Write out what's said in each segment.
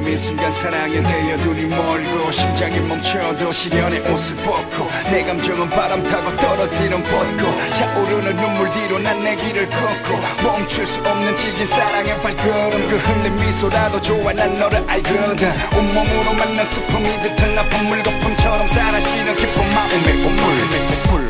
지금 이 순간 사랑에 대여 눈이 멀고 심장이 멈춰도 시련의 옷을 벗고 내 감정은 바람 타고 떨어지는 벚꽃 차오르는 눈물 뒤로 난 내 길을 걷고 멈출 수 없는 지긴 사랑의 발걸음 그 흘린 미소라도 좋아 난 너를 알거든 온몸으로 만난 슬픔이 짙은 나쁜 물거품처럼 사라지는 기쁜 마음의 보물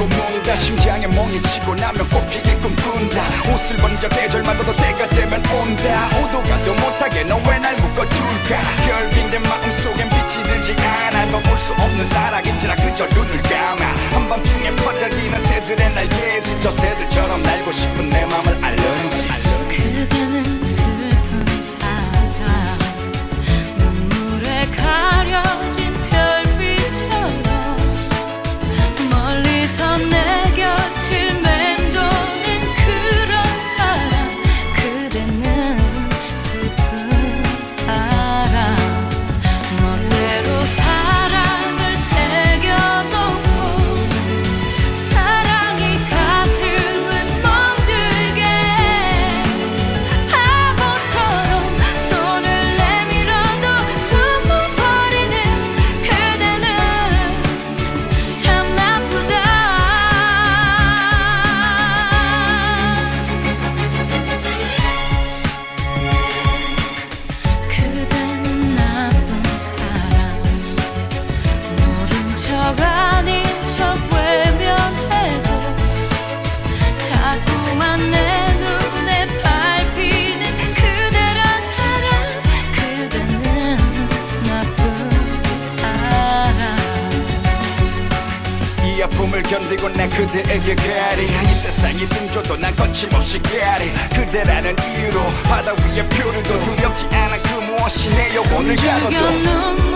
키고 문다 심장에 멍이 치고 나면 꽃피길 꿈꾼다. 옷을 번져 계절마다 도 때가 되면 온다. 오도 가도 못하게 너왜날 묶어둘까? 결빙 내 마음속엔 빛이 들지 않아. 너 볼 수 없는 사랑인지라 그저 눈을 감아. 한밤중에 퍼덕이는 새들의 날개에 지쳐 새들처럼 날고 싶은 이 아픔을 견디고 난 그대에게 가리. 이 세상이 등줘도 난 거침없이 가리. 그대라는 이유로 바다 위에 표류도 두렵지 않아 그 무엇이 내 영혼을 삼키게